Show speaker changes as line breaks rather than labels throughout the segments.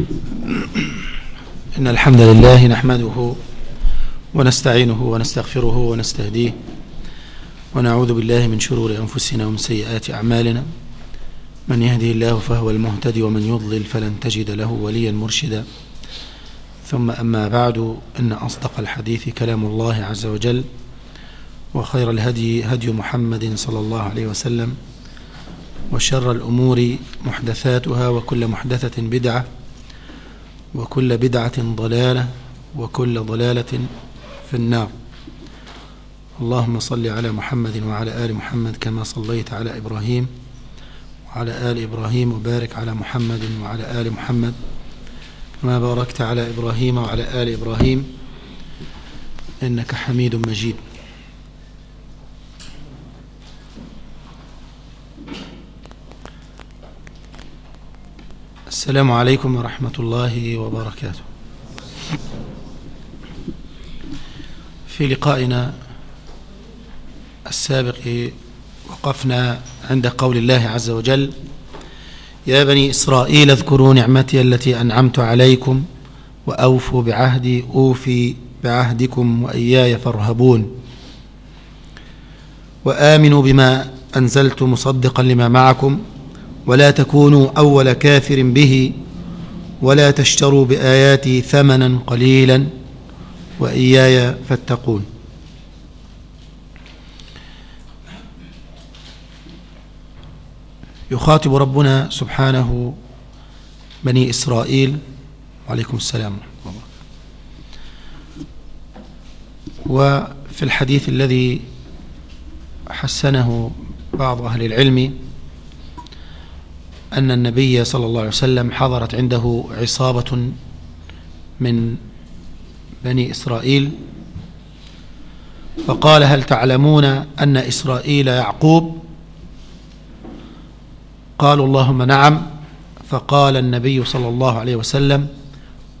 إن الحمد لله نحمده ونستعينه ونستغفره ونستهديه ونعوذ بالله من شرور أنفسنا ومن سيئات أعمالنا. من يهدي الله فهو المهتدي ومن يضلل فلن تجد له وليا مرشدا. ثم أما بعد إن أصدق الحديث كلام الله عز وجل وخير الهدي هدي محمد صلى الله عليه وسلم وشر الأمور محدثاتها وكل محدثة بدعة وكل بدعة ضلالة وكل ضلالة في النار. اللهم صل على محمد وعلى آل محمد كما صليت على إبراهيم وعلى آل إبراهيم وبارك على محمد وعلى آل محمد كما باركت على إبراهيم وعلى آل إبراهيم. إنك حميد مجيد. السلام عليكم ورحمة الله وبركاته. في لقائنا السابق وقفنا عند قول الله عز وجل يا بني إسرائيل اذكروا نعمتي التي أنعمت عليكم وأوفوا بعهدي أوفي بعهدكم وإياي فارهبون. وآمنوا بما أنزلت مصدقا لما معكم ولا تكونوا أول كافر به ولا تشتروا بآياتي ثمنا قليلا وإياي فاتقون. يخاطب ربنا سبحانه بني إسرائيل. وعليكم السلام. وفي الحديث الذي حسنه بعض أهل العلم أن النبي صلى الله عليه وسلم حضرت عنده عصابة من بني إسرائيل فقال هل تعلمون أن إسرائيل يعقوب؟ قالوا اللهم نعم. فقال النبي صلى الله عليه وسلم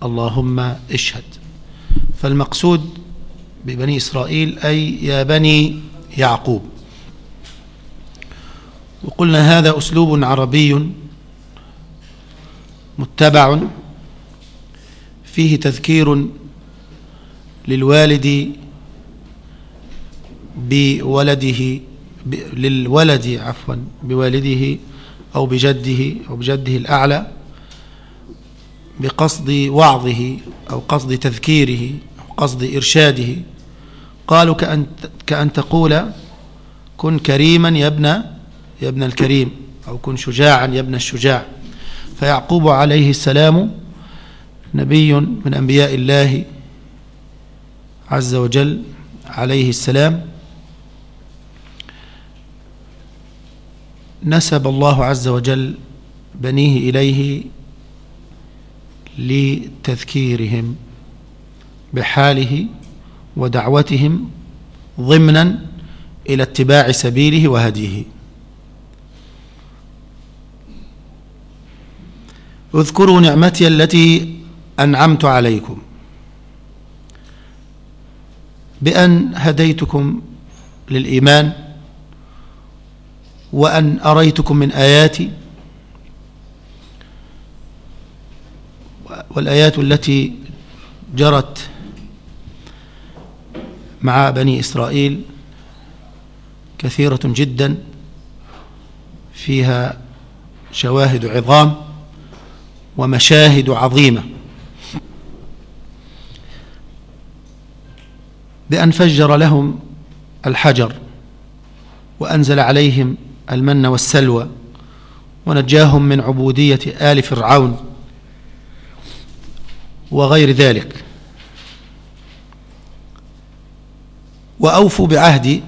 اللهم اشهد. فالمقصود ببني إسرائيل أي يا بني يعقوب. وقلنا هذا أسلوب عربي متبع فيه تذكير للوالد بولده للولد عفوا بوالده أو بجده أو بجده الأعلى بقصد وعظه أو قصد تذكيره أو قصد إرشاده. قالوا كأن, كأن تقول كن كريما يا ابن يا ابن الكريم أو كن شجاعا يا ابن الشجاع. فيعقوب عليه السلام نبي من أنبياء الله عز وجل عليه السلام. نسب الله عز وجل بنيه إليه لتذكيرهم بحاله ودعوتهم ضمنا إلى اتباع سبيله وهديه. اذكروا نعمتي التي أنعمت عليكم. بأن هديتكم للإيمان وأن أريتكم من آياتي والآيات التي جرت مع بني إسرائيل كثيرة جدا فيها شواهد عظام. ومشاهد عظيمة. بأن فجر لهم الحجر وأنزل عليهم المن والسلوى ونجاهم من عبودية آل فرعون وغير ذلك. وأوفوا بعهدي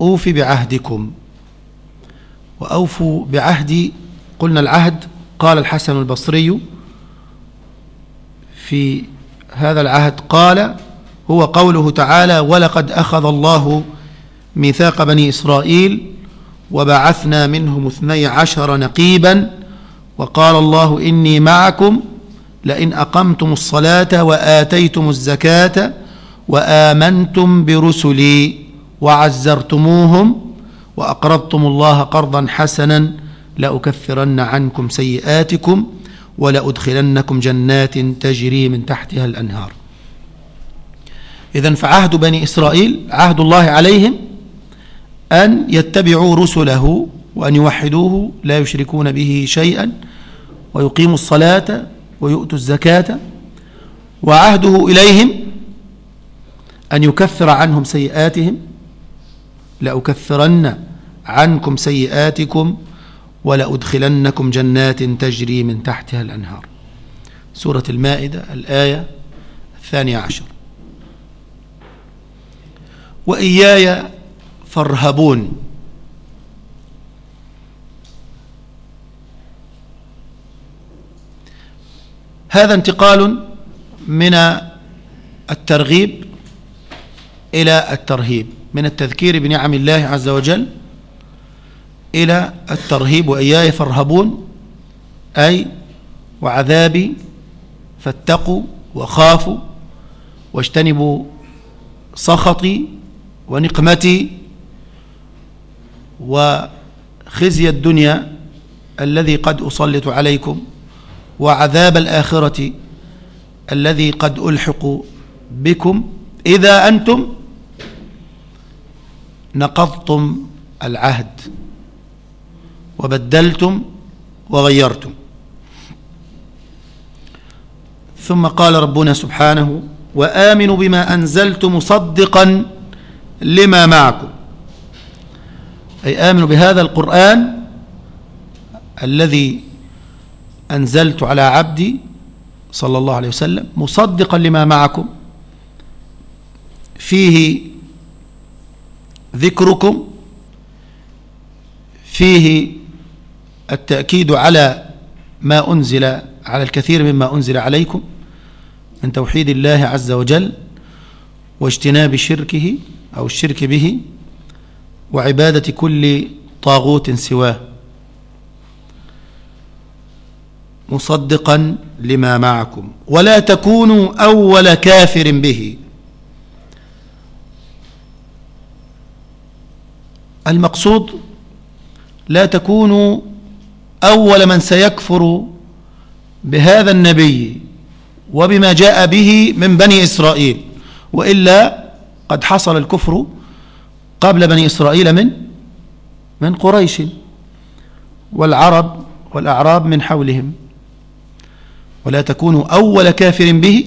أوفي بعهدكم. وأوفوا بعهدي قلنا العهد قال الحسن البصري في هذا العهد قال هو قوله تعالى ولقد أخذ الله ميثاق بني إسرائيل وبعثنا منهم اثني عشر نقيبا وقال الله إني معكم لئن أقمتم الصلاة وآتيتم الزكاة وآمنتم برسلي وعزرتموهم وأقرضتم الله قرضا حسنا لأكفرن عنكم سيئاتكم ولأدخلنكم جنات تجري من تحتها الأنهار. إذا فعهد بني إسرائيل عهد الله عليهم أن يتبعوا رسله وأن يوحدوه لا يشركون به شيئا ويقيموا الصلاة ويؤتوا الزكاة. وعهده إليهم أن يكفر عنهم سيئاتهم. لأكفرن عنكم سيئاتكم ولأدخلنكم جنات تجري من تحتها الأنهار. سورة المائدة الآية الثانية عشر. وإياي فارهبون. هذا انتقال من الترغيب إلى الترهيب من التذكير بنعم الله عز وجل. إلى الترهيب وإياي فارهبون أي وعذابي فاتقوا وخافوا واجتنبوا سخطي ونقمتي وخزي الدنيا الذي قد أسلط عليكم وعذاب الآخرة الذي قد ألحق بكم. إذا أنتم نقضتم العهد. وبدلتم وغيرتم. ثم قال ربنا سبحانه وآمنوا بما أنزلت مصدقا لما معكم. أي آمنوا بهذا القرآن الذي أنزلت على عبدي صلى الله عليه وسلم مصدقا لما معكم. فيه ذكركم فيه التأكيد على ما أنزل على الكثير مما أنزل عليكم من توحيد الله عز وجل واجتناب شركه أو الشرك به وعبادة كل طاغوت سواه مصدقا لما معكم. ولا تكونوا أول كافر به. المقصود لا تكونوا أول من سيكفر بهذا النبي وبما جاء به من بني إسرائيل وإلا قد حصل الكفر قبل بني إسرائيل من من قريش والعرب والأعراب من حولهم. ولا تكونوا أول كافر به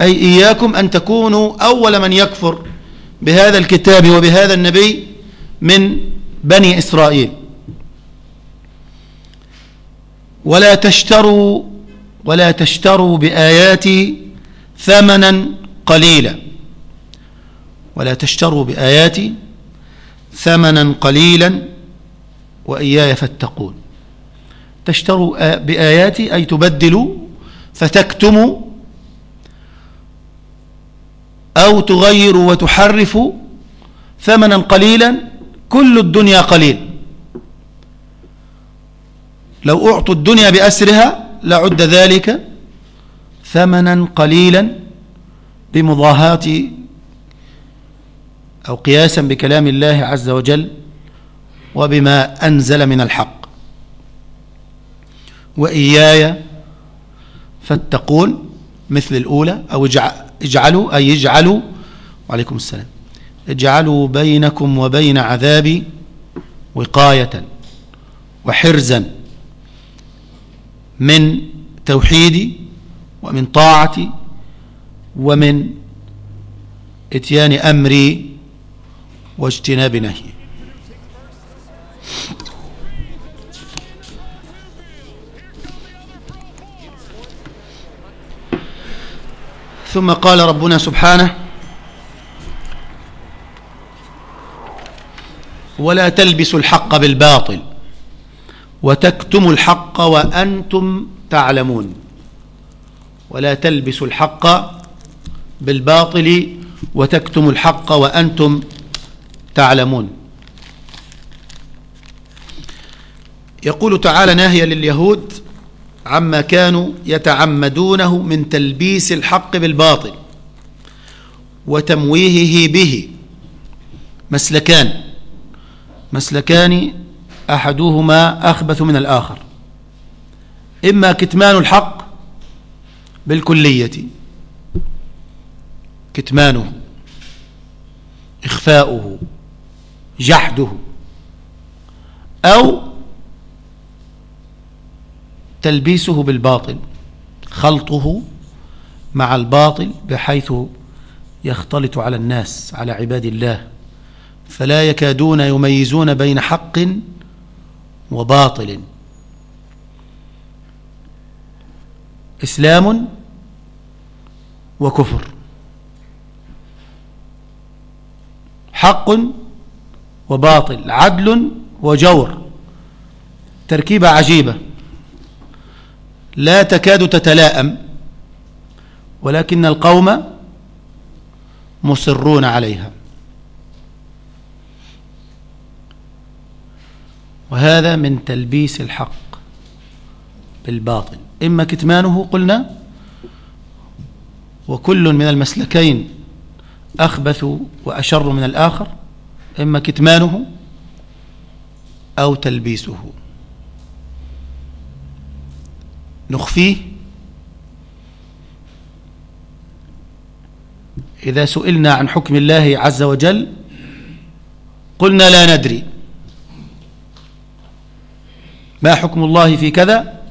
أي إياكم أن تكونوا أول من يكفر بهذا الكتاب وبهذا النبي من بني إسرائيل. ولا تشتروا ولا تشتروا بآياتي ثمنا قليلا. ولا تشتروا بآياتي ثمنا قليلا وإياي فاتقون. تشتروا بآياتي أي تبدلوا فتكتموا أو تغيروا وتحرفوا ثمنا قليلا. كل الدنيا قليل. لو أعطوا الدنيا بأسرها لعد ذلك ثمنا قليلا بمضاهاة أو قياسا بكلام الله عز وجل وبما أنزل من الحق. وإياي فاتقون مثل الأولى أو اجعلوا أي اجعلوا وعليكم السلام. اجعلوا بينكم وبين عذابي وقاية وحرزا. من توحيدي ومن طاعتي ومن إتيان أمري واجتناب نهي. ثم قال ربنا سبحانه ولا تلبسوا الحق بالباطل وتكتموا الحق وأنتم تعلمون. ولا تلبسوا الحق بالباطل وتكتموا الحق وأنتم تعلمون. يقول تعالى ناهيا لليهود عما كانوا يتعمدونه من تلبيس الحق بالباطل وتمويهه به. مسلكان. مسلكان أحدهما أخبث من الآخر. إما كتمان الحق بالكلية كتمانه إخفاؤه جحده أو تلبيسه بالباطل خلطه مع الباطل بحيث يختلط على الناس على عباد الله. فلا يكادون يميزون بين حق وباطل. إسلام وكفر. حق وباطل عدل وجور. تركيبة عجيبة. لا تكاد تتلاءم ولكن القوم مصرون عليها. وهذا من تلبيس الحق بالباطل. إما كتمانه قلنا وكل من المسلكين أخبث وأشر من الآخر إما كتمانه أو تلبيسه. نخفيه. إذا سئلنا عن حكم الله عز وجل قلنا لا ندري. ما حكم الله في كذا؟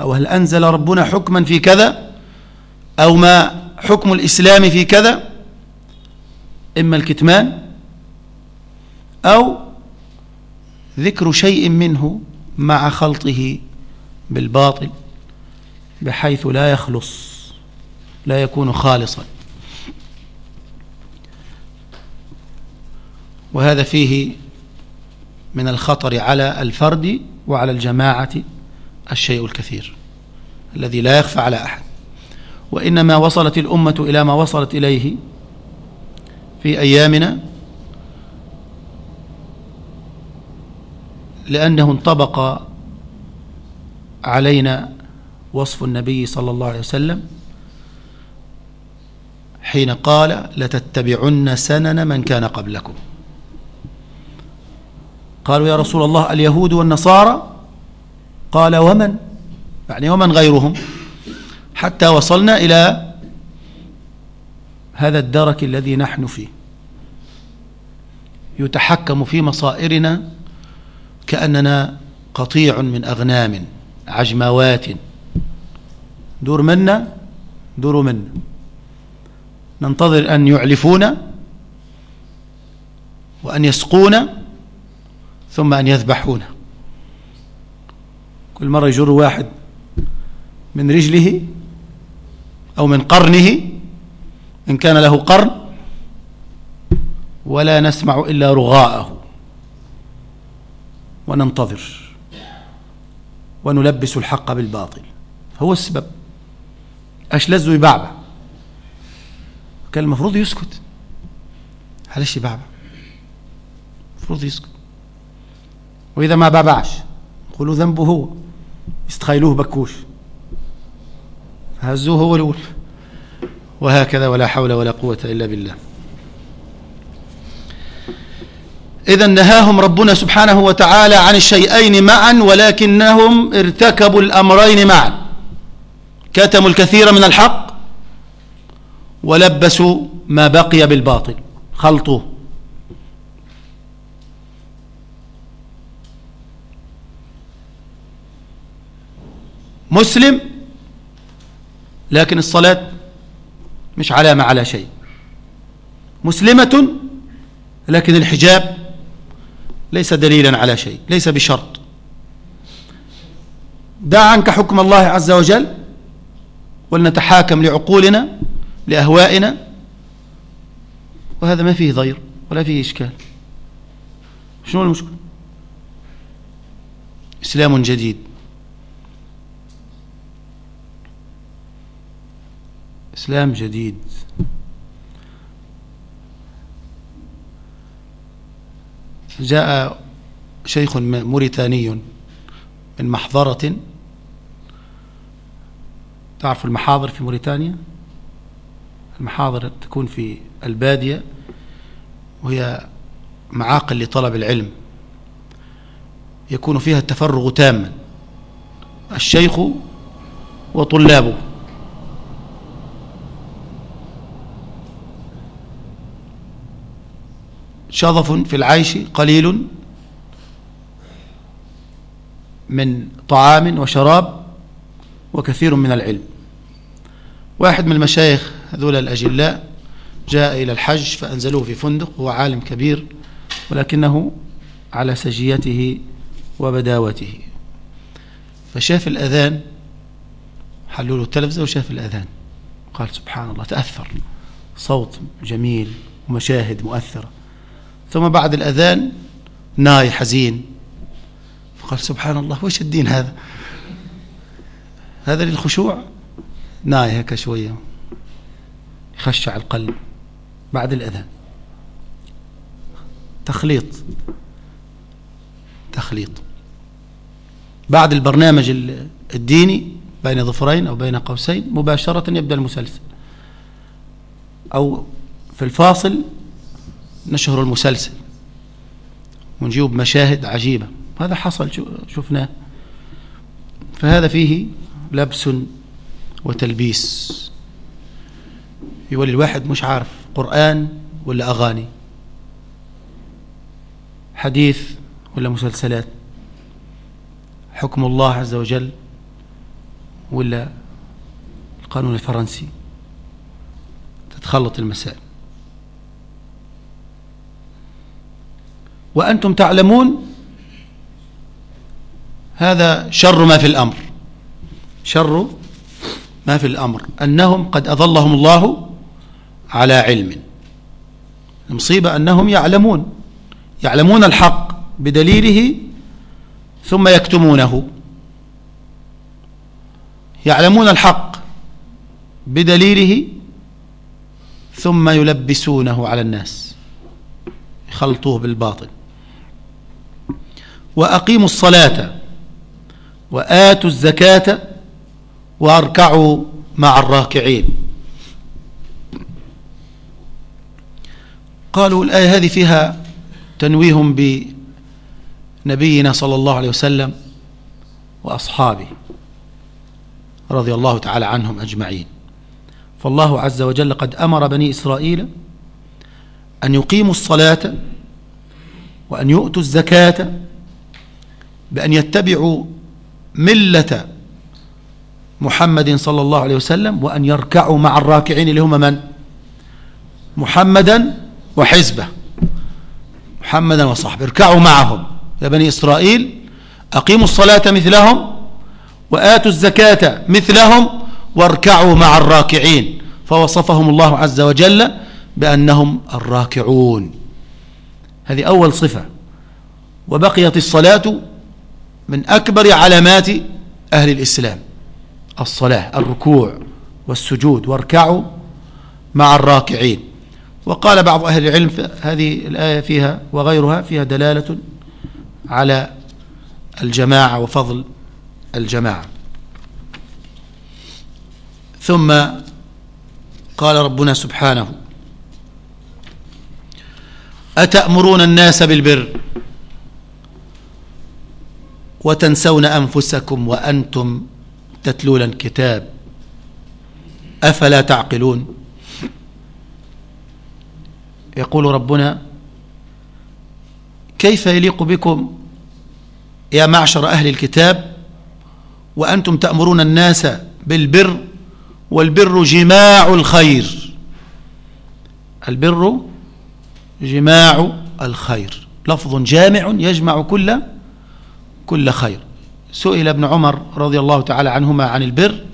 أو هل أنزل ربنا حكما في كذا؟ أو ما حكم الإسلام في كذا؟ إما الكتمان أو ذكر شيء منه مع خلطه بالباطل بحيث لا يخلص لا يكون خالصا. وهذا فيه من الخطر على الفرد وعلى الجماعة الشيء الكثير الذي لا يخفى على أحد. وإنما وصلت الأمة إلى ما وصلت إليه في أيامنا لأنه انطبق علينا وصف النبي صلى الله عليه وسلم حين قال لتتبعن سنن من كان قبلكم. قالوا يا رسول الله اليهود والنصارى؟ قال ومن؟ يعني ومن غيرهم؟ حتى وصلنا إلى هذا الدرك الذي نحن فيه. يتحكم في مصائرنا كأننا قطيع من أغنام عجموات. دور منا دوروا منا. ننتظر أن يعلفونا وأن يسقونا. ثم أن يذبحونا كل مرة يجر واحد من رجله أو من قرنه إن كان له قرن ولا نسمع إلا رغاءه. وننتظر. ونلبس الحق بالباطل. هو السبب. أشلز يبعبع كان المفروض يسكت. علاش يبعبع المفروض يسكت. وإذا ما بعبعش قولوا ذنبه هو يستخيلوه بكوش. هزوه هو الأول وهكذا ولا حول ولا قوة إلا بالله. إذا نهاهم ربنا سبحانه وتعالى عن الشيئين معا ولكنهم ارتكبوا الأمرين معا. كتموا الكثير من الحق ولبسوا ما بقي بالباطل خلطوه. مسلم لكن الصلاة مش علامة على شيء. مسلمة لكن الحجاب ليس دليلا على شيء ليس بشرط. دع عنك حكم الله عز وجل ولنتحاكم لعقولنا لأهوائنا وهذا ما فيه ضير ولا فيه إشكال. شنو المشكلة؟ إسلام جديد. إسلام جديد. جاء شيخ موريتاني من محضرة. تعرف المحاضر في موريتانيا؟ المحاضر تكون في البادية وهي معاقل لطلب العلم. يكون فيها التفرغ تاما الشيخ وطلابه. شظف في العيش قليل من طعام وشراب وكثير من العلم. واحد من المشايخ هذول الأجلاء جاء إلى الحج فأنزلوه في فندق هو عالم كبير ولكنه على سجيته وبداوته. فشاف الأذان حلوا له التلفزة وشاف الأذان. قال سبحان الله تأثر. صوت جميل ومشاهد مؤثرة. ثم بعد الأذان ناي حزين. فقال سبحان الله وش الدين هذا؟ هذا للخشوع؟ ناي هيك شوية يخشع القلب بعد الأذان. تخليط تخليط. بعد البرنامج الديني بين ظفرين أو بين قوسين مباشرة يبدأ المسلسل. أو في الفاصل نشهر المسلسل ونجيب مشاهد عجيبة. هذا حصل شفناه. فهذا فيه لبس وتلبيس. يولي الواحد مش عارف قرآن ولا أغاني. حديث ولا مسلسلات. حكم الله عز وجل ولا القانون الفرنسي. تتخلط المسائل. وأنتم تعلمون هذا شر ما في الأمر. شر ما في الأمر. أنهم قد أظلهم الله على علم. المصيبة أنهم يعلمون. يعلمون الحق بدليله ثم يكتمونه. يعلمون الحق بدليله ثم يلبسونه على الناس. يخلطوه بالباطل. وأقيموا الصلاة وآتوا الزكاة وأركعوا مع الراكعين. قالوا الآية هذه فيها تنويه بنبينا صلى الله عليه وسلم وأصحابه رضي الله تعالى عنهم أجمعين. فالله عز وجل قد أمر بني إسرائيل أن يقيموا الصلاة وأن يؤتوا الزكاة بأن يتبعوا ملة محمد صلى الله عليه وسلم وأن يركعوا مع الراكعين اللي هم من؟ محمدا وحزبه. محمدا وصحبه. اركعوا معهم. يا بني إسرائيل أقيموا الصلاة مثلهم وآتوا الزكاة مثلهم واركعوا مع الراكعين. فوصفهم الله عز وجل بأنهم الراكعون. هذه أول صفة. وبقيت الصلاة من أكبر علامات أهل الإسلام الصلاة الركوع والسجود واركعوا مع الراكعين. وقال بعض أهل العلم هذه الآية فيها وغيرها فيها دلالة على الجماعة وفضل الجماعة. ثم قال ربنا سبحانه أتأمرون الناس بالبر؟ وتنسون أنفسكم وأنتم تتلون الكتاب. أفلا تعقلون؟ يقول ربنا كيف يليق بكم يا معشر أهل الكتاب وأنتم تأمرون الناس بالبر والبر جماع الخير؟ البر جماع الخير. لفظ جامع يجمع كل كل خير. سئل ابن عمر رضي الله تعالى عنهما عن البر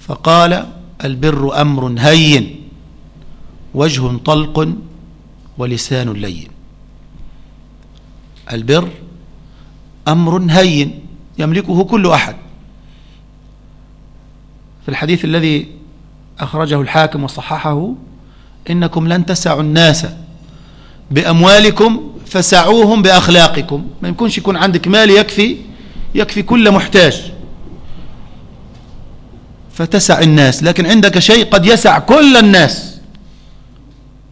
فقال البر أمر هين وجه طلق ولسان لين. البر أمر هين يملكه كل أحد. في الحديث الذي أخرجه الحاكم وصححه إنكم لن تسعوا الناس بأموالكم فسعوهم بأخلاقكم. ما يمكنش يكون عندك مال يكفي يكفي كل محتاج. فتسع الناس لكن عندك شيء قد يسع كل الناس.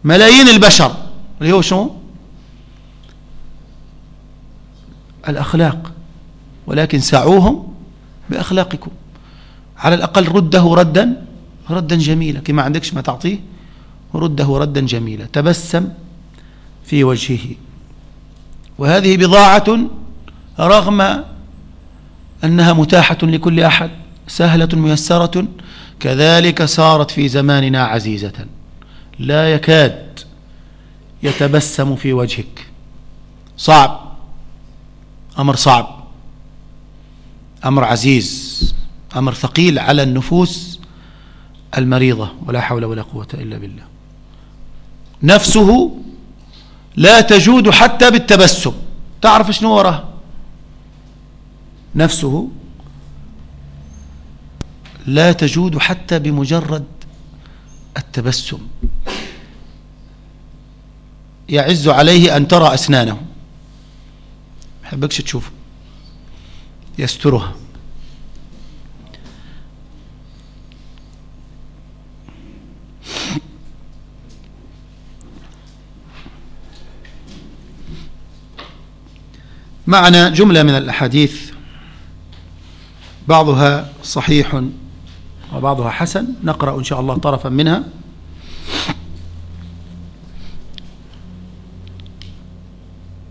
ملايين البشر. اللي هو شو الأخلاق. ولكن سعوهم بأخلاقكم. على الأقل رده ردا ردا جميلا. كما عندكش ما تعطيه رده ردا جميلا. تبسم في وجهه. وهذه بضاعة رغم أنها متاحة لكل أحد سهلة ميسرة كذلك صارت في زماننا عزيزة. لا يكاد يتبسم في وجهك. صعب. أمر صعب. أمر عزيز. أمر ثقيل على النفوس المريضة. ولا حول ولا قوة إلا بالله. نفسه لا تجود حتى بالتبسم. تعرف شنو وراه نفسه لا تجود حتى بمجرد التبسم. يعز عليه أن ترى أسنانه. حبكش تشوفه. يسترها. معنا جملة من الأحاديث بعضها صحيح وبعضها حسن نقرأ إن شاء الله طرفا منها.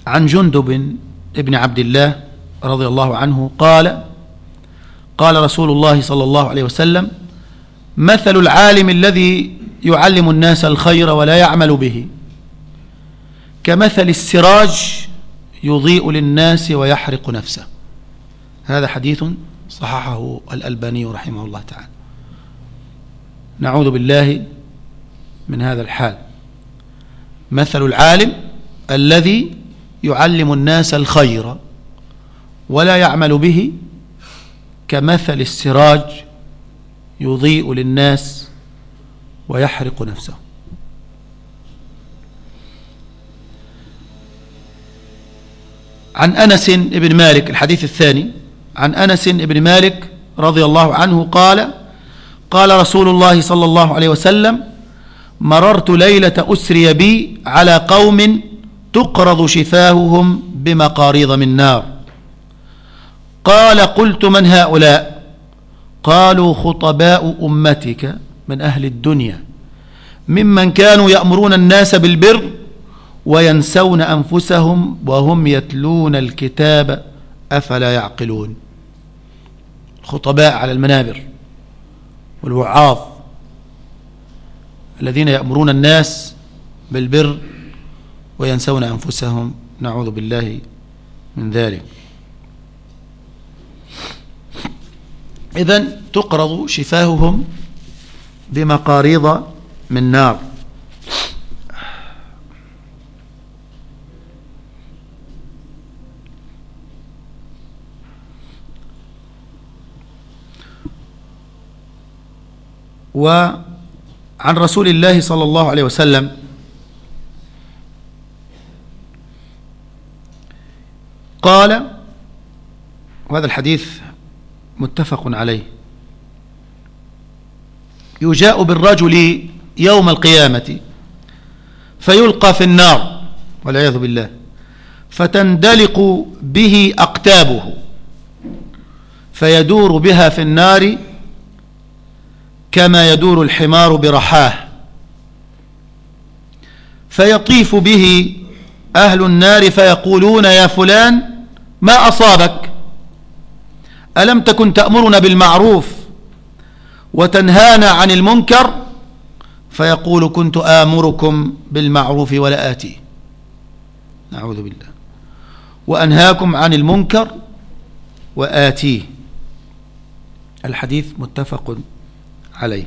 عن جندب ابن عبد الله رضي الله عنه قال قال رسول الله صلى الله عليه وسلم مثل العالم الذي يعلم الناس الخير ولا يعمل به كمثل السراج يضيء للناس ويحرق نفسه. هذا حديث صححه الألباني رحمه الله تعالى. نعوذ بالله من هذا الحال. مثل العالم الذي يعلم الناس الخير ولا يعمل به كمثل السراج يضيء للناس ويحرق نفسه. عن أنس بن مالك الحديث الثاني عن أنس بن مالك رضي الله عنه قال قال رسول الله صلى الله عليه وسلم مررت ليلة أسري بي على قوم تقرض شفاههم بمقاريض من نار قال قلت من هؤلاء؟ قالوا خطباء أمتك من أهل الدنيا ممن كانوا يأمرون الناس بالبر وينسون أنفسهم وهم يتلون الكتاب أفلا يعقلون. الخطباء على المنابر والوعاظ الذين يأمرون الناس بالبر وينسون أنفسهم. نعوذ بالله من ذلك. إذن تقرض شفاههم بمقاريض من نار. وعن رسول الله صلى الله عليه وسلم. قال وهذا الحديث متفق عليه. يجاء بالرجل يوم القيامة فيلقى في النار والعياذ بالله فتندلق به أقتابه فيدور بها في النار كما يدور الحمار برحاه. فيطيف به أهل النار فيقولون يا فلان ما أصابك؟ ألم تكن تأمرنا بالمعروف وتنهانا عن المنكر? فيقول كنت آمركم بالمعروف ولا آتي. نعوذ بالله. وأنهاكم عن المنكر وآتيه الحديث متفق عليه.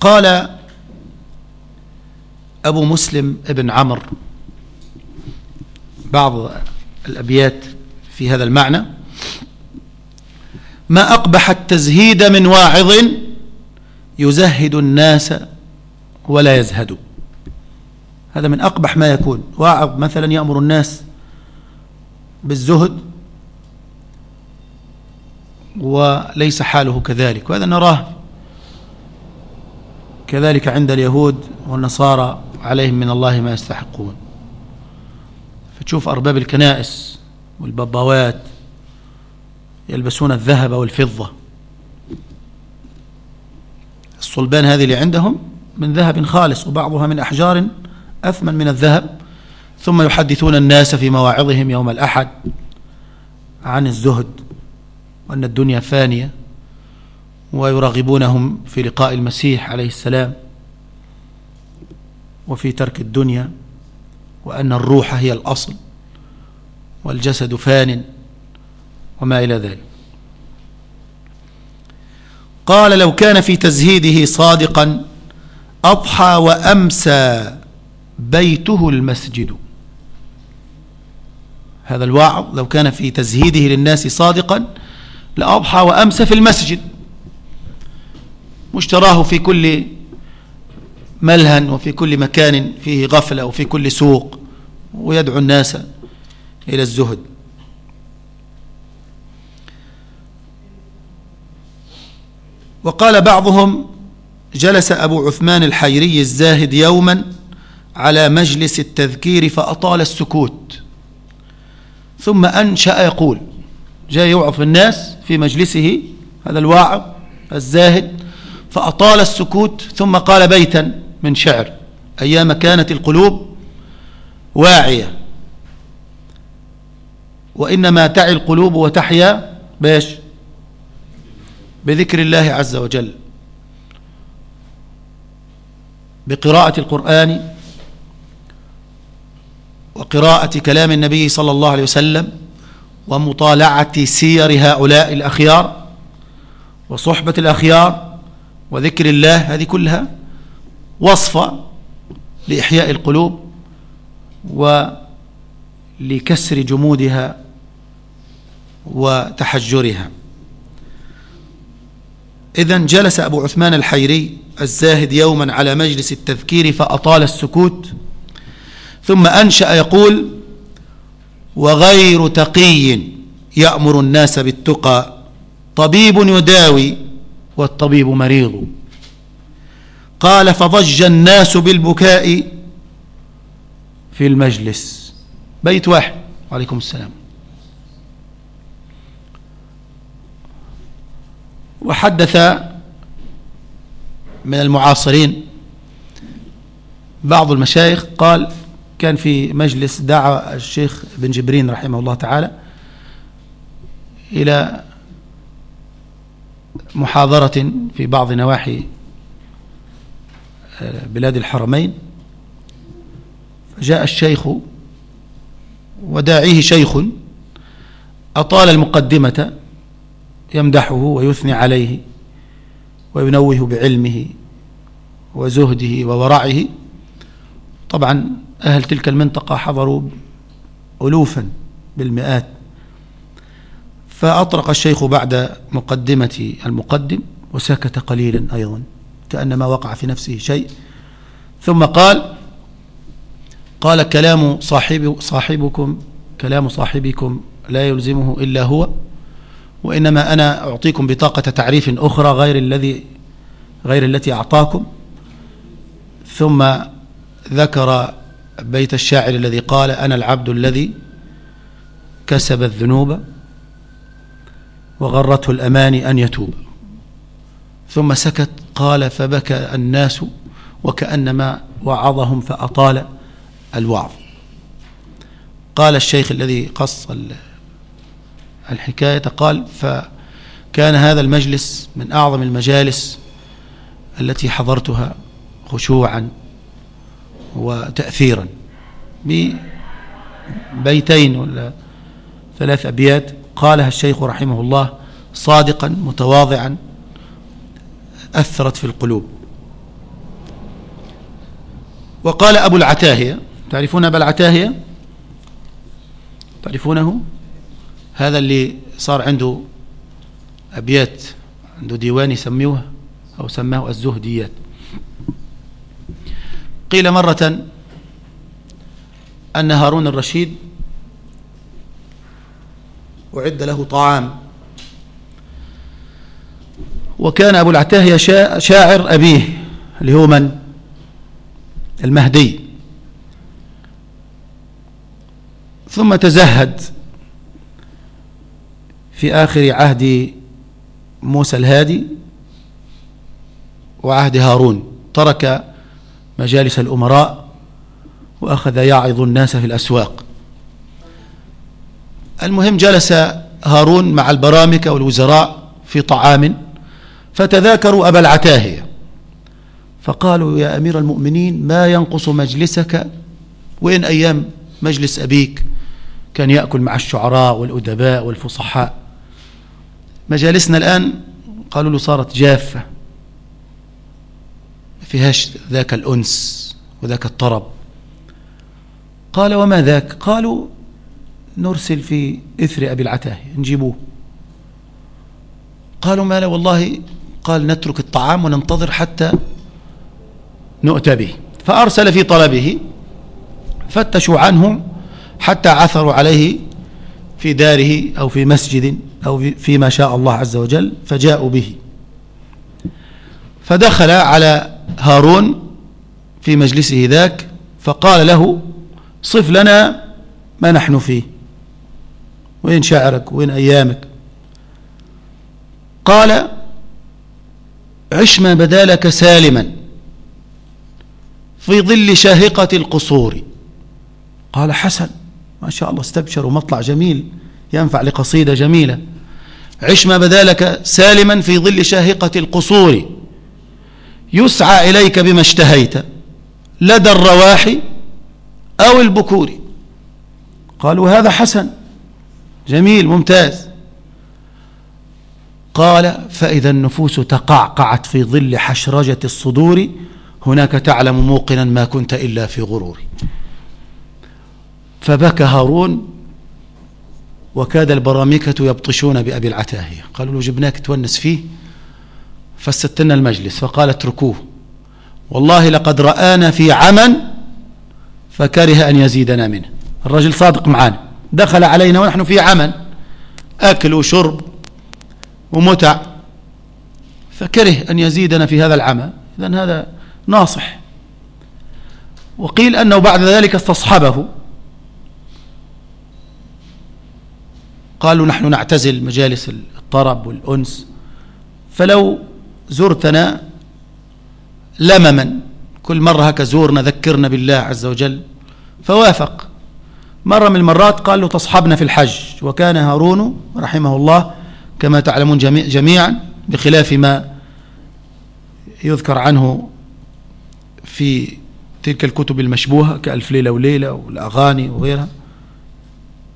قال أبو مسلم ابن عمر. بعض الأبيات في هذا المعنى. ما أقبح التزهيد من واعظ يزهد الناس ولا يزهد. هذا من أقبح ما يكون. واعظ مثلا يأمر الناس بالزهد وليس حاله كذلك. وهذا نراه كذلك عند اليهود والنصارى عليهم من الله ما يستحقون. فتشوف أرباب الكنائس والباباوات يلبسون الذهب والفضة. الصلبان هذه اللي عندهم من ذهب خالص وبعضها من أحجار أثمن من الذهب. ثم يحدثون الناس في مواعظهم يوم الأحد عن الزهد وأن الدنيا فانية ويرغبونهم في لقاء المسيح عليه السلام وفي ترك الدنيا وأن الروح هي الأصل والجسد فان وما إلى ذلك. قال لو كان في تزهيده صادقا أضحى وأمسى بيته المسجد. هذا الواعظ لو كان في تزهيده للناس صادقا لأضحى وأمسى في المسجد. مشتراه في كل ملهى وفي كل مكان فيه غفلة وفي كل سوق ويدعو الناس إلى الزهد. وقال بعضهم جلس أبو عثمان الحيري الزاهد يوما على مجلس التذكير فأطال السكوت. ثم أنشأ يقول جاء يوعظ الناس في مجلسه هذا الواعظ الزاهد فأطال السكوت ثم قال بيتا من شعر أيام كانت القلوب واعية. وإنما تعي القلوب وتحيا باش بذكر الله عز وجل. بقراءة القرآن وقراءة كلام النبي صلى الله عليه وسلم ومطالعة سير هؤلاء الأخيار وصحبة الأخيار وذكر الله هذه كلها وصفة لإحياء القلوب ولكسر جمودها وتحجرها. إذا جلس أبو عثمان الحيري الزاهد يوما على مجلس التذكير فأطال السكوت ثم أنشأ يقول وغير تقي يأمر الناس بالتقى طبيب يداوي والطبيب مريض. قال فضج الناس بالبكاء في المجلس. بيت واحد. وعليكم السلام. وحدث من المعاصرين بعض المشايخ قال كان في مجلس دعا الشيخ بن جبرين رحمه الله تعالى إلى محاضرة في بعض نواحي آه، بلاد الحرمين. فجاء الشيخ وداعيه شيخ أطال المقدمة يمدحه ويثني عليه وينوه بعلمه وزهده وورعه. طبعا أهل تلك المنطقة حضروا ألوفا بالمئات. فأطرق الشيخ بعد مقدمة المقدم وسكت قليلا أيضا كأنما وقع في نفسه شيء. ثم قال قال كلام صاحب صاحبكم كلام صاحبكم لا يلزمه إلا هو. وإنما أنا أعطيكم بطاقة تعريف أخرى غير الذي غير التي أعطاكم. ثم ذكر بيت الشاعر الذي قال أنا العبد الذي كسب الذنوب وغرته الأماني أن يتوب. ثم سكت قال فبكى الناس وكأنما وعظهم فأطال الوعظ. قال الشيخ الذي قص الحكاية قال فكان هذا المجلس من أعظم المجالس التي حضرتها خشوعا وتأثيرا. ببيتين ولا ثلاث أبيات قالها الشيخ رحمه الله صادقا متواضعا أثرت في القلوب. وقال أبو العتاهية تعرفون أبا العتاهية؟ تعرفونه؟ هذا اللي صار عنده أبيات عنده ديوان يسميوه أو سماه الزهديات. قيل مرة أن هارون الرشيد أعد له طعام. وكان أبو العتاهية شاعر أبيه اللي هو من؟ المهدي. ثم تزهد. في آخر عهد موسى الهادي وعهد هارون ترك مجالس الأمراء وأخذ يعظ الناس في الأسواق. المهم جلس هارون مع البرامكة والوزراء في طعام فتذاكروا أبا العتاهية. فقالوا يا أمير المؤمنين ما ينقص مجلسك؟ وين أيام مجلس أبيك كان يأكل مع الشعراء والأدباء والفصحاء. مجالسنا الآن قالوا له صارت جافة. ما فيهاش ذاك الأنس وذاك الطرب. قال وما ذاك؟ قالوا نرسل في إثر أبي العتاهي نجيبوه. قالوا ما لا والله قال نترك الطعام وننتظر حتى نؤتى به. فأرسل في طلبه فتشوا عنه حتى عثروا عليه في داره أو في مسجد. أو فيما شاء الله عز وجل فجاءوا به. فدخل على هارون في مجلسه ذاك فقال له صف لنا ما نحن فيه. وين شعرك؟ وين أيامك؟ قال عش ما بدا لك سالما في ظل شاهقة القصور. قال حسن ما شاء الله استبشر مطلع جميل ينفع لقصيدة جميلة. عش ما بدا لك سالما في ظل شاهقة القصور. يسعى إليك بما اشتهيت لدى الرواح أو البكور. قالوا هذا حسن جميل ممتاز. قال فإذا النفوس تقعقعت في ظل حشرجة الصدور هناك تعلم موقنا ما كنت إلا في غرور فبكى هارون وكاد البرامكة يبطشون بأبي العتاهية. قالوا له جبناك تونس فيه فستنا المجلس فقال اتركوه. والله لقد رآنا في عمى فكره أن يزيدنا منه. الرجل صادق معنا دخل علينا ونحن في عمى أكل وشرب ومتع. فكره أن يزيدنا في هذا العمى. إذن هذا ناصح. وقيل أنه بعد ذلك استصحبه. قالوا نحن نعتزل مجالس الطرب والأنس فلو زرتنا لمما كل مرة هكا زورنا ذكرنا بالله عز وجل فوافق. مرة من المرات قال له تصحبنا في الحج وكان هارون رحمه الله كما تعلمون جميع جميعا بخلاف ما يذكر عنه في تلك الكتب المشبوهة كألف ليلة وليلة والأغاني وغيرها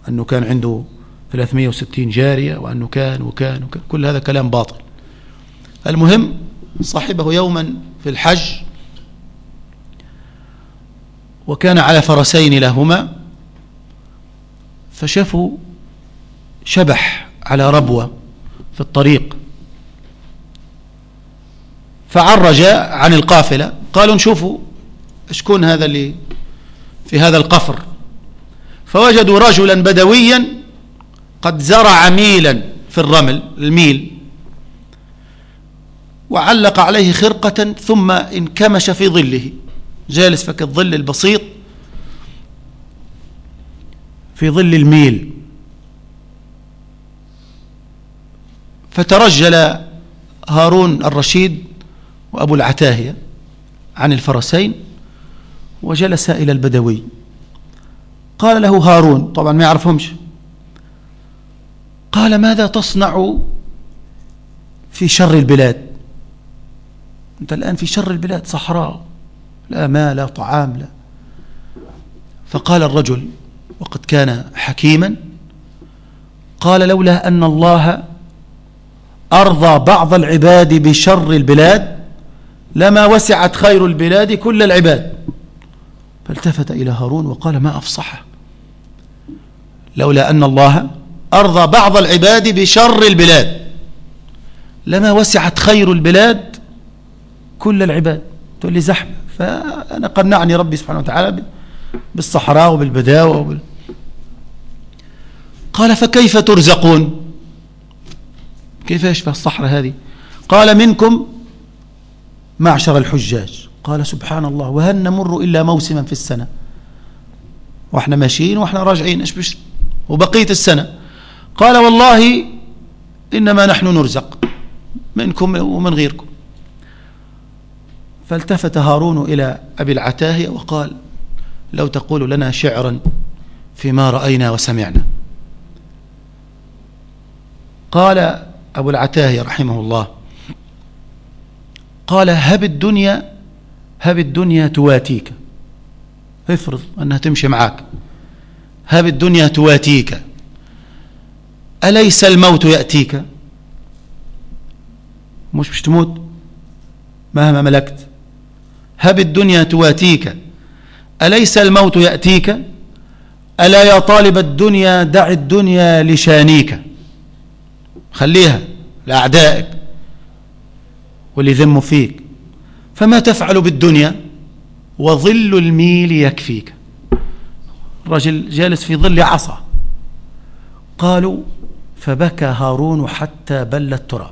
أنه كان عنده 360 جارية وأنه كان وكان وكان. كل هذا كلام باطل. المهم صاحبه يوما في الحج وكان على فرسين لهما فشافوا شبح على ربوة في الطريق. فعرج عن القافلة قالوا نشوفوا أشكون هذا اللي في هذا القفر. فوجدوا رجلا بدويا قد زرع ميلا في الرمل الميل وعلق عليه خرقة ثم انكمش في ظله. جالس فك الظل البسيط في ظل الميل. فترجل هارون الرشيد وأبو العتاهية عن الفرسين وجلس إلى البدوي. قال له هارون طبعا ما يعرفهمش قال ماذا تصنع في شر البلاد؟ أنت الآن في شر البلاد صحراء لا ماء لا طعام لا. فقال الرجل وقد كان حكيما قال لولا أن الله أرضى بعض العباد بشر البلاد لما وسعت خير البلاد كل العباد. فالتفت إلى هارون وقال ما أفصحه؟ لولا أن الله أرضى بعض العباد بشر البلاد. لما وسعت خير البلاد كل العباد. تقول لي زحمة. فأنا قنعني ربي سبحانه وتعالى بالصحراء وبالبداوة وبال... قال فكيف ترزقون؟ كيف يشفى الصحراء هذه؟ قال منكم معشر الحجاج. قال سبحان الله وهل نمر إلا موسما في السنة؟ وإحنا ماشيين وإحنا راجعين إيش بش؟ وبقية السنة. قال والله إنما نحن نرزق منكم ومن غيركم. فالتفت هارون إلى أبي العتاهية وقال لو تقول لنا شعرا فيما رأينا وسمعنا. قال أبو العتاهية رحمه الله قال هب الدنيا هب الدنيا تواتيك. افرض أنها تمشي معك هب الدنيا تواتيك. أليس الموت يأتيك؟ مش مش تموت؟ مهما ملكت. هب الدنيا تواتيك. أليس الموت يأتيك؟ ألا يا طالب الدنيا دع الدنيا لشانيك. خليها لأعدائك واللي ذموا فيك. فما تفعل بالدنيا وظل الميل يكفيك. رجل جالس في ظل عصا. قالوا فبكى هارون حتى بل التراب.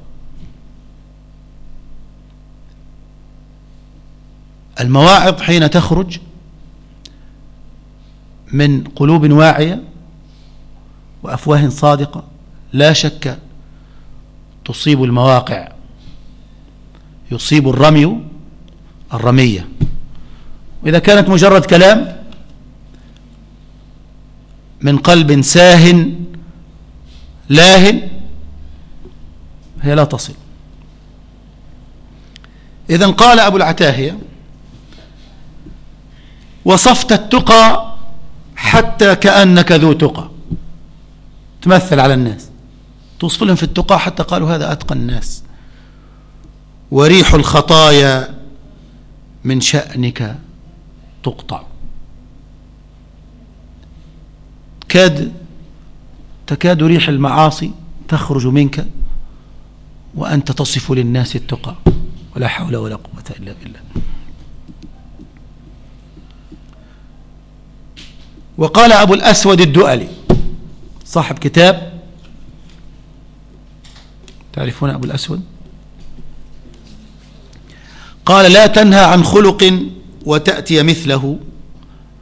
المواعظ حين تخرج من قلوب واعية وأفواه صادقة لا شك تصيب المواقع يصيب الرمي الرمية. وإذا كانت مجرد كلام من قلب ساهن لاهن هي لا تصل. إذا قال أبو العتاهية وصفت التقى حتى كأنك ذو تقى. تمثل على الناس. توصف لهم في التقى حتى قالوا هذا أتقى الناس. وريح الخطايا من شأنك تقطع. كاد تكاد ريح المعاصي تخرج منك وأنت تصف للناس التقى. ولا حول ولا قوة إلا بالله. وقال أبو الأسود الدؤلي صاحب كتاب تعرفون أبو الأسود؟ قال لا تنهى عن خلق وتأتي مثله.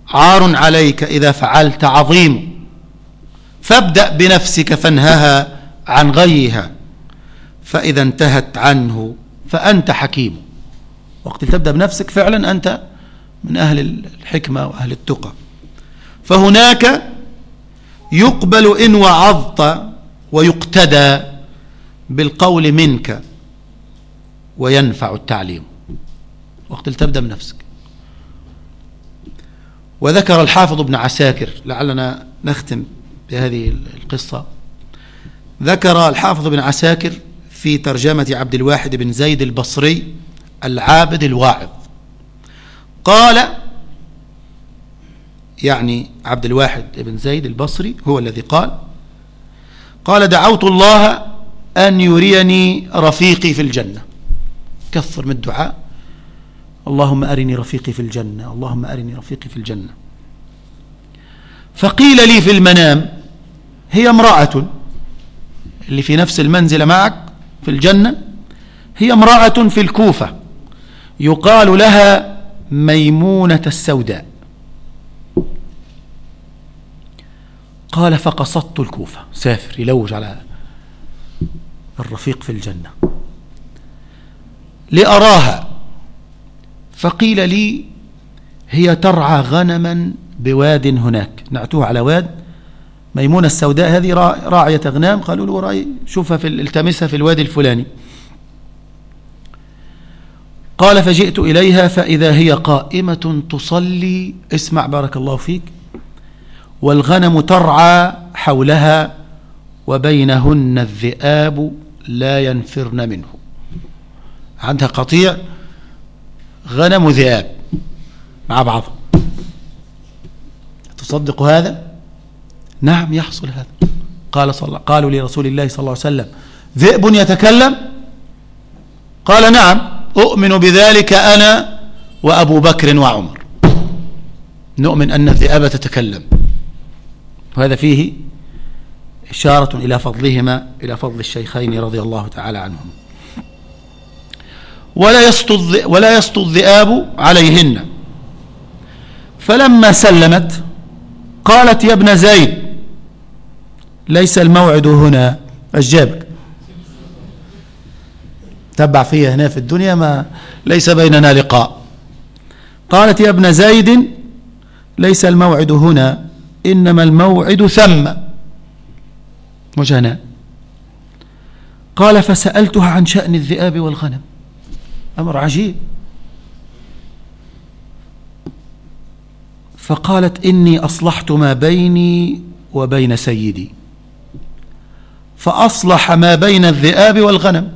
عار عليك إذا فعلت عظيم. فابدأ بنفسك فانهها عن غيها. فإذا انتهت عنه فأنت حكيم. وقت تبدأ بنفسك فعلا أنت من أهل الحكمة وأهل التقى. فهناك يقبل إن وعظت ويقتدى بالقول منك وينفع التعليم. وقت تبدأ بنفسك. وذكر الحافظ ابن عساكر لعلنا نختم. بهذه القصة. ذكر الحافظ ابن عساكر في ترجمة عبد الواحد بن زيد البصري العابد الواعظ. قال يعني عبد الواحد بن زيد البصري هو الذي قال قال دعوت الله أن يريني رفيقي في الجنة. كثر من الدعاء. اللهم أرني رفيقي في الجنة اللهم أرني رفيقي في الجنة. فقيل لي في المنام هي امرأة. اللي في نفس المنزل معك في الجنة هي امرأة في الكوفة. يقال لها ميمونة السوداء. قال فقصدت الكوفة. سافر يلوج على الرفيق في الجنة. لأراها. فقيل لي هي ترعى غنما بواد هناك. نعتوه على واد. ميمونة السوداء هذه راعية أغنام. قالوا له رأي شوفها في التمسها في الوادي الفلاني. قال فجئت إليها فإذا هي قائمة تصلي. اسمع بارك الله فيك. والغنم ترعى حولها وبينهن الذئاب لا ينفرن منه. عندها قطيع. غنم ذئاب مع بعض. تصدق هذا؟ نعم يحصل هذا. قال صلى قالوا لرسول الله صلى الله عليه وسلم ذئب يتكلم؟ قال نعم أؤمن بذلك أنا وأبو بكر وعمر. نؤمن أن الذئاب تتكلم. وهذا فيه إشارة إلى فضلهما إلى فضل الشيخين رضي الله تعالى عنهم. ولا يسطو ولا يسطو الذئاب عليهن. فلما سلمت قالت يا ابن زيد ليس الموعد هنا. أجابك تبع فيها هنا في الدنيا ما ليس بيننا لقاء. قالت يا ابن زيد ليس الموعد هنا إنما الموعد ثم. مش هنا؟ قال فسألتها عن شأن الذئاب والغنم. أمر عجيب. فقالت إني أصلحت ما بيني وبين سيدي. فأصلح ما بين الذئاب والغنم.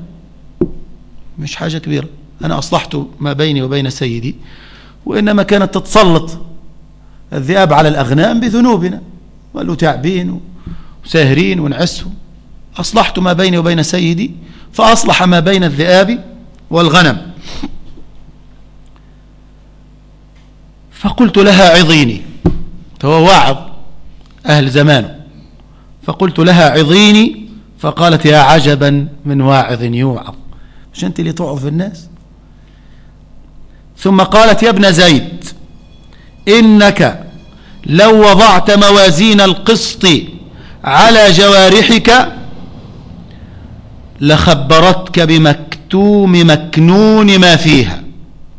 مش حاجة كبيرة. أنا أصلحت ما بيني وبين سيدي وإنما كانت تتسلط الذئاب على الأغنام بذنوبنا وقالوا تعبين وساهرين ونعسهم أصلحت ما بيني وبين سيدي فأصلح ما بين الذئاب والغنم. فقلت لها عظيني. فهو واعظ أهل زمانه. فقلت لها عظيني فقالت يا عجبا من واعظ يوعظ. مش أنت اللي توعظ الناس؟ ثم قالت يا ابن زيد إنك لو وضعت موازين القسط على جوارحك لخبرتك بمكتوم مكنون ما فيها.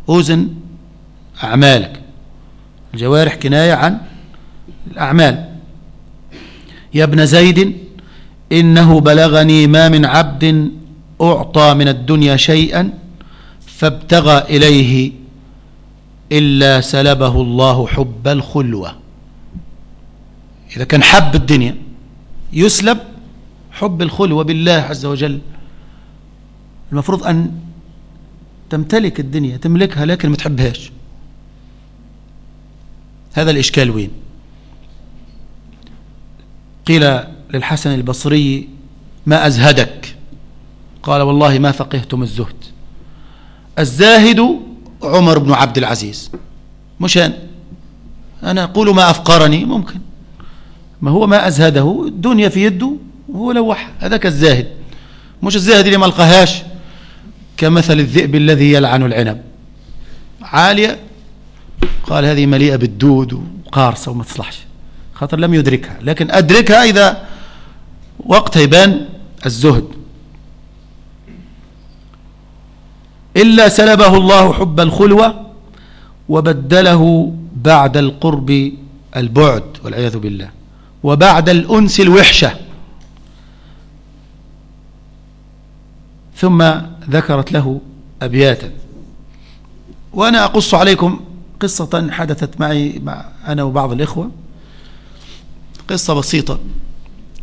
أوزن أعمالك. الجوارح كناية عن الأعمال. يا ابن زيد إنه بلغني ما من عبد أعطى من الدنيا شيئا فابتغى إليه إلا سلبه الله حب الخلوة. إذا كان حب الدنيا يسلب حب الخلوة بالله عز وجل. المفروض أن تمتلك الدنيا تملكها لكن ما تحبهاش. هذا الإشكال وين؟ قيل للحسن البصري ما أزهدك؟ قال والله ما فقهتم الزهد. الزاهد عمر بن عبد العزيز. مش أنا؟ أنا أقول ما أفقرني ممكن. ما هو ما أزهده؟ الدنيا في يده وهو لوح. هذاك الزاهد. مش الزاهد اللي ما لقاهاش كمثل الذئب الذي يلعن العنب. عالية قال هذه مليئة بالدود وقارصة وما تصلحش. خاطر لم يدركها. لكن أدركها إذا وقت يبان الزهد. إلا سلبه الله حب الخلوة وبدله بعد القرب البعد والعياذ بالله. وبعد الأنس الوحشة. ثم ذكرت له أبياتا. وأنا أقص عليكم قصة حدثت معي مع أنا وبعض الإخوة. قصة بسيطة.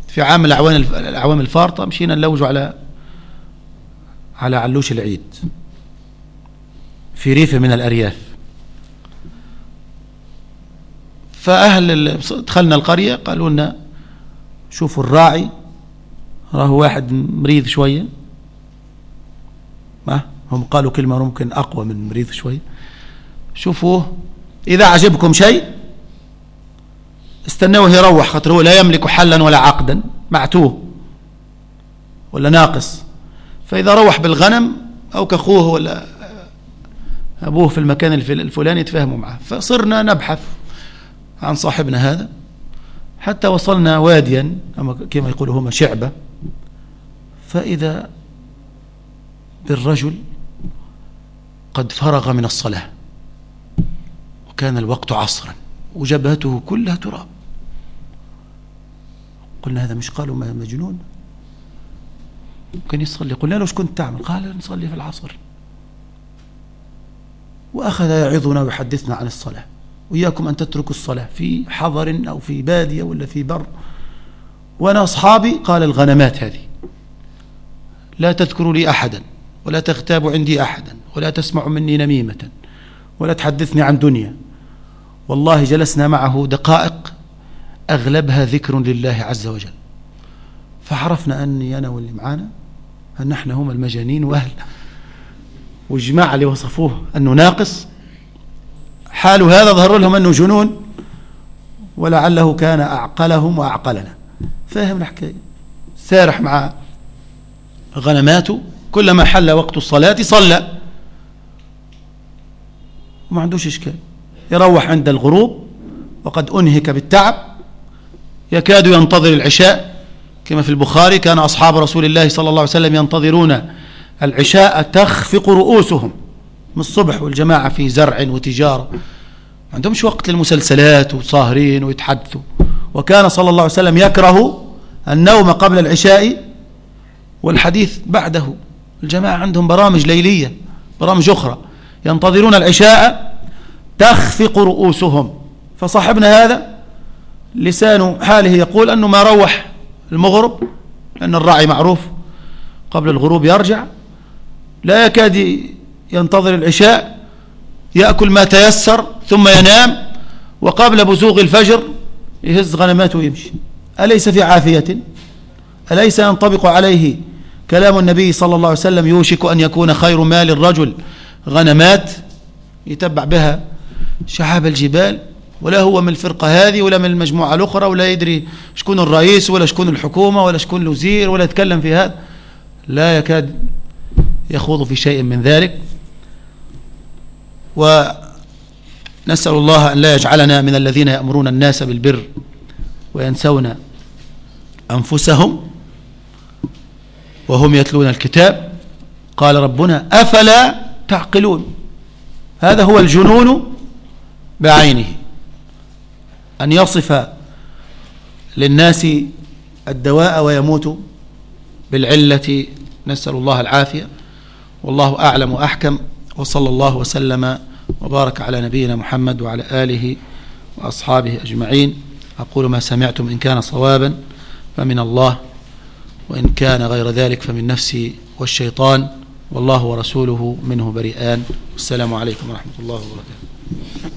في عام الأعوام الأعوام الفارطة مشينا نلوج على على علوش العيد. في ريف من الأرياف. فأهل دخلنا القرية قالوا لنا شوفوا الراعي. راه واحد مريض شوية. ما؟ هم قالوا كلمة ممكن أقوى من مريض شوية. شوفوه. إذا عجبكم شيء استنوه يروح خاطر هو لا يملك حلا ولا عقدا. معتوه ولا ناقص. فإذا روح بالغنم أو كأخوه ولا أبوه في المكان الفلاني يتفاهموا معه. فصرنا نبحث عن صاحبنا هذا. حتى وصلنا واديا كما يقولوا هما شعبة. فإذا بالرجل قد فرغ من الصلاة. وكان الوقت عصرا وجبهته كلها تراب. قلنا هذا مش قالوا مجنون. كان يصلي قلنا له إيش كنت تعمل؟ قال نصلي في العصر. وأخذ يعظنا ويحدثنا عن الصلاة. وإياكم أن تتركوا الصلاة في حضر أو في بادية ولا في بر. وأنا أصحابي قال الغنمات هذه. لا تذكروا لي أحدا ولا تغتابوا عندي أحدا ولا تسمعوا مني نميمة ولا تحدثني عن دنيا. والله جلسنا معه دقائق أغلبها ذكر لله عز وجل. فعرفنا أني أنا واللي معانا أن نحن هم المجانين وأهل. والجماعة اللي وصفوه أنه ناقص. حال هذا ظهر لهم أنه جنون ولعله كان أعقلهم وأعقلنا. فاهم الحكاية سارح مع غنماته. كلما حل وقت الصلاة صلى. وما عندوش إشكال. يروح عند الغروب وقد أنهك بالتعب يكاد ينتظر العشاء كما في البخاري كان أصحاب رسول الله صلى الله عليه وسلم ينتظرون العشاء تخفق رؤوسهم من الصبح والجماعة في زرع وتجارة. ما عندهمش وقت للمسلسلات وصاهرين ويتحدثوا. وكان صلى الله عليه وسلم يكره النوم قبل العشاء والحديث بعده. الجماعة عندهم برامج ليلية برامج أخرى. ينتظرون العشاء تخفق رؤوسهم. فصاحبنا هذا لسان حاله يقول أنه ما روح المغرب لأن الراعي معروف قبل الغروب يرجع لا يكاد ينتظر العشاء يأكل ما تيسر ثم ينام وقبل بزوغ الفجر يهز غنماته ويمشي. أليس في عافية؟ أليس ينطبق عليه كلام النبي صلى الله عليه وسلم يوشك أن يكون خير مال الرجل غنمات يتبع بها شعاب الجبال ولا هو من الفرقة هذه ولا من المجموعة الأخرى ولا يدري شكون الرئيس ولا شكون الحكومة ولا شكون الوزير ولا يتكلم في هذا. لا يكاد يخوض في شيء من ذلك. ونسأل الله أن لا يجعلنا من الذين يأمرون الناس بالبر وينسون أنفسهم وهم يتلون الكتاب. قال ربنا أفلا تعقلون؟ هذا هو الجنون بعينه. أن يصف للناس الدواء ويموت بالعلة. نسأل الله العافية. والله أعلم وأحكم. وصلى الله وسلم وبارك على نبينا محمد وعلى آله وأصحابه أجمعين. أقول ما سمعتم إن كان صوابا فمن الله وإن كان غير ذلك فمن نفسي والشيطان. والله ورسوله منه بريئان. والسلام عليكم ورحمة الله وبركاته.